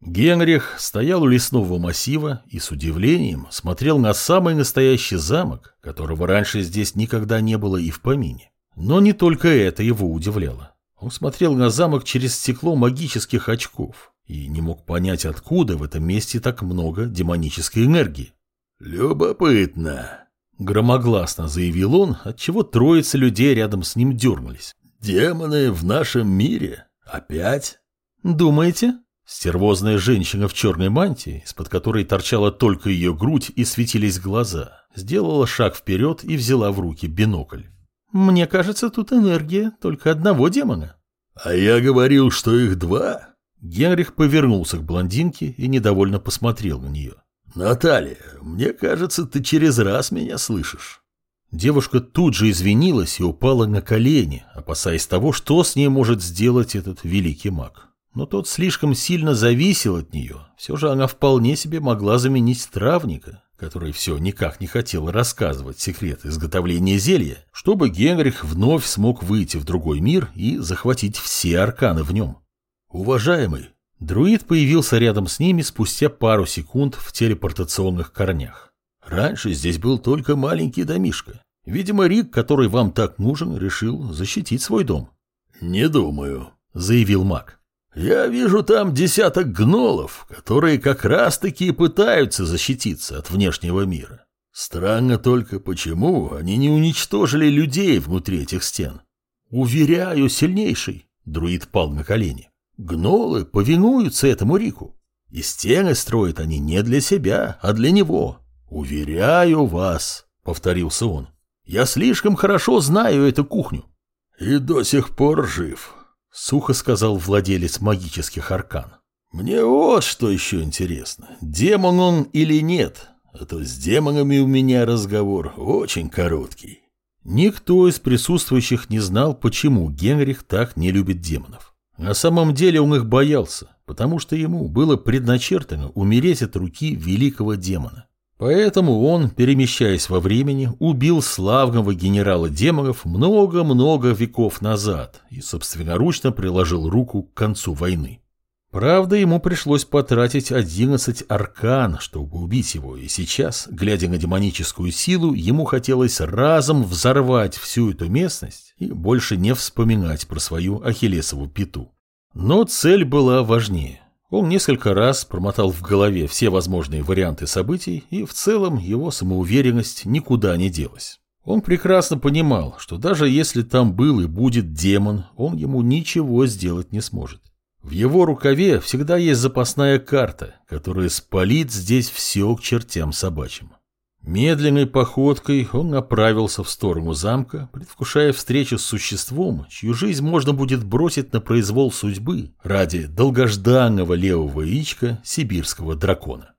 Генрих стоял у лесного массива и с удивлением смотрел на самый настоящий замок, которого раньше здесь никогда не было и в помине. Но не только это его удивляло. Он смотрел на замок через стекло магических очков и не мог понять, откуда в этом месте так много демонической энергии. «Любопытно», — громогласно заявил он, отчего троица людей рядом с ним дернулись. «Демоны в нашем мире? Опять?» «Думаете?» Стервозная женщина в черной мантии, из-под которой торчала только ее грудь и светились глаза, сделала шаг вперед и взяла в руки бинокль. «Мне кажется, тут энергия только одного демона». «А я говорил, что их два». Генрих повернулся к блондинке и недовольно посмотрел на нее. «Наталья, мне кажется, ты через раз меня слышишь». Девушка тут же извинилась и упала на колени, опасаясь того, что с ней может сделать этот великий маг но тот слишком сильно зависел от нее. Все же она вполне себе могла заменить травника, который все никак не хотел рассказывать секрет изготовления зелья, чтобы Генрих вновь смог выйти в другой мир и захватить все арканы в нем. «Уважаемый!» Друид появился рядом с ними спустя пару секунд в телепортационных корнях. «Раньше здесь был только маленький домишко. Видимо, Рик, который вам так нужен, решил защитить свой дом». «Не думаю», — заявил маг. Я вижу там десяток гнолов, которые как раз-таки и пытаются защититься от внешнего мира. Странно только, почему они не уничтожили людей внутри этих стен. Уверяю, сильнейший, друид пал на колени. Гнолы повинуются этому Рику. И стены строят они не для себя, а для него. Уверяю вас, повторился он. Я слишком хорошо знаю эту кухню. И до сих пор жив, — сухо сказал владелец магических аркан. «Мне вот что еще интересно. Демон он или нет? А то с демонами у меня разговор очень короткий». Никто из присутствующих не знал, почему Генрих так не любит демонов. На самом деле он их боялся, потому что ему было предначертано умереть от руки великого демона. Поэтому он, перемещаясь во времени, убил славного генерала демонов много-много веков назад и собственноручно приложил руку к концу войны. Правда, ему пришлось потратить 11 аркан, чтобы убить его, и сейчас, глядя на демоническую силу, ему хотелось разом взорвать всю эту местность и больше не вспоминать про свою ахиллесову пету. Но цель была важнее. Он несколько раз промотал в голове все возможные варианты событий, и в целом его самоуверенность никуда не делась. Он прекрасно понимал, что даже если там был и будет демон, он ему ничего сделать не сможет. В его рукаве всегда есть запасная карта, которая спалит здесь все к чертям собачьим. Медленной походкой он направился в сторону замка, предвкушая встречу с существом, чью жизнь можно будет бросить на произвол судьбы ради долгожданного левого яичка сибирского дракона.